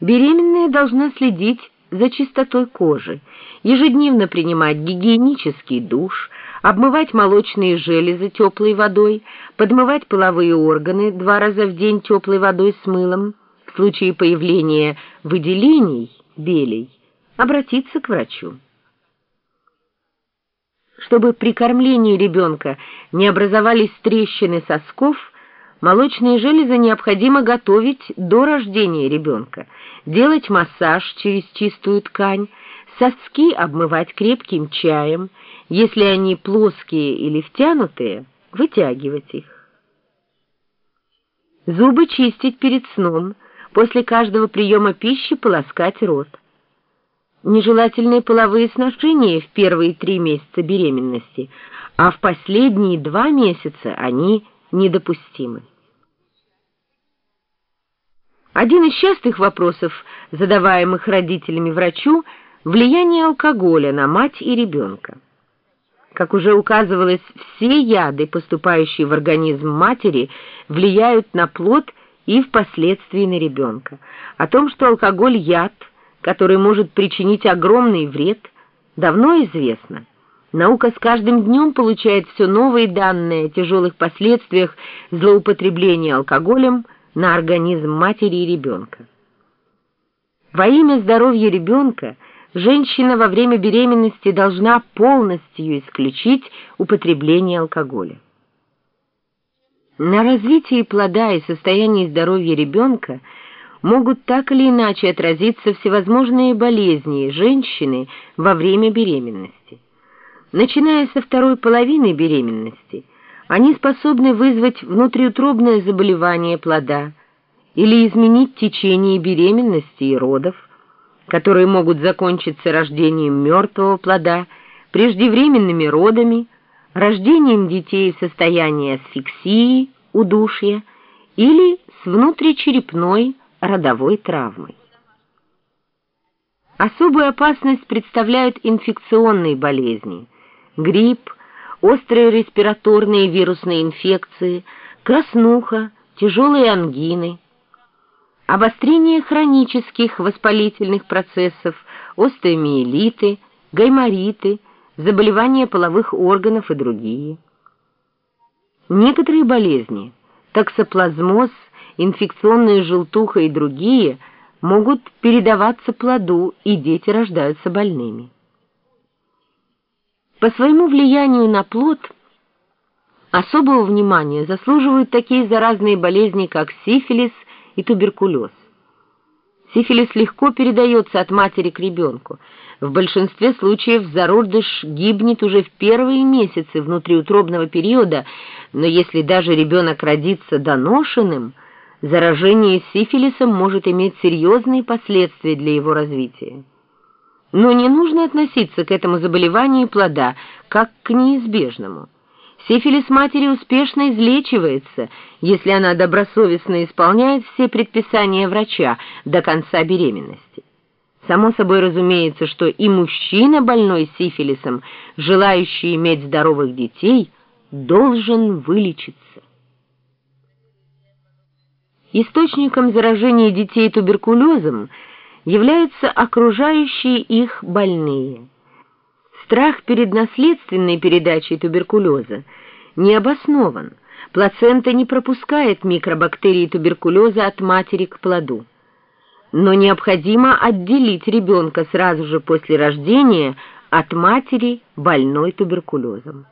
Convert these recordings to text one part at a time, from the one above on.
Беременная должна следить за чистотой кожи, ежедневно принимать гигиенический душ, обмывать молочные железы теплой водой, подмывать половые органы два раза в день теплой водой с мылом, в случае появления выделений, белей, обратиться к врачу. Чтобы при кормлении ребенка не образовались трещины сосков, молочные железы необходимо готовить до рождения ребенка, делать массаж через чистую ткань, соски обмывать крепким чаем, если они плоские или втянутые, вытягивать их. Зубы чистить перед сном, после каждого приема пищи полоскать рот. Нежелательные половые сношения в первые три месяца беременности, а в последние два месяца они недопустимы. Один из частых вопросов, задаваемых родителями врачу, влияние алкоголя на мать и ребенка. Как уже указывалось, все яды, поступающие в организм матери, влияют на плод и впоследствии на ребенка. О том, что алкоголь – яд – который может причинить огромный вред, давно известно. Наука с каждым днем получает все новые данные о тяжелых последствиях злоупотребления алкоголем на организм матери и ребенка. Во имя здоровья ребенка женщина во время беременности должна полностью исключить употребление алкоголя. На развитии плода и состоянии здоровья ребенка – могут так или иначе отразиться всевозможные болезни женщины во время беременности. Начиная со второй половины беременности, они способны вызвать внутриутробное заболевание плода или изменить течение беременности и родов, которые могут закончиться рождением мертвого плода, преждевременными родами, рождением детей в состоянии асфиксии, удушья или с внутричерепной родовой травмой. Особую опасность представляют инфекционные болезни, грипп, острые респираторные вирусные инфекции, краснуха, тяжелые ангины, обострение хронических воспалительных процессов, остеомиелиты, гаймориты, заболевания половых органов и другие. Некоторые болезни, токсоплазмоз, инфекционная желтуха и другие могут передаваться плоду, и дети рождаются больными. По своему влиянию на плод особого внимания заслуживают такие заразные болезни, как сифилис и туберкулез. Сифилис легко передается от матери к ребенку. В большинстве случаев зародыш гибнет уже в первые месяцы внутриутробного периода, но если даже ребенок родится доношенным – заражение сифилисом может иметь серьезные последствия для его развития. Но не нужно относиться к этому заболеванию плода как к неизбежному. Сифилис матери успешно излечивается, если она добросовестно исполняет все предписания врача до конца беременности. Само собой разумеется, что и мужчина, больной сифилисом, желающий иметь здоровых детей, должен вылечиться. Источником заражения детей туберкулезом являются окружающие их больные. Страх перед наследственной передачей туберкулеза не обоснован. Плацента не пропускает микробактерии туберкулеза от матери к плоду. Но необходимо отделить ребенка сразу же после рождения от матери, больной туберкулезом.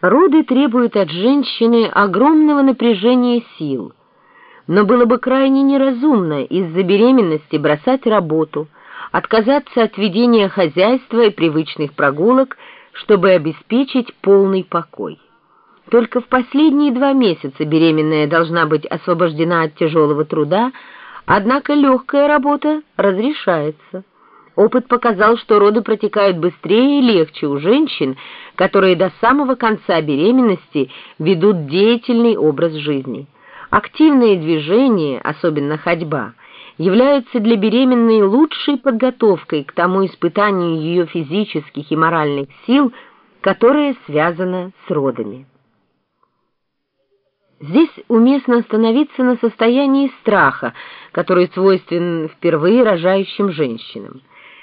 Роды требуют от женщины огромного напряжения сил, но было бы крайне неразумно из-за беременности бросать работу, отказаться от ведения хозяйства и привычных прогулок, чтобы обеспечить полный покой. Только в последние два месяца беременная должна быть освобождена от тяжелого труда, однако легкая работа разрешается. Опыт показал, что роды протекают быстрее и легче у женщин, которые до самого конца беременности ведут деятельный образ жизни. Активные движения, особенно ходьба, являются для беременной лучшей подготовкой к тому испытанию ее физических и моральных сил, которое связано с родами. Здесь уместно остановиться на состоянии страха, который свойствен впервые рожающим женщинам.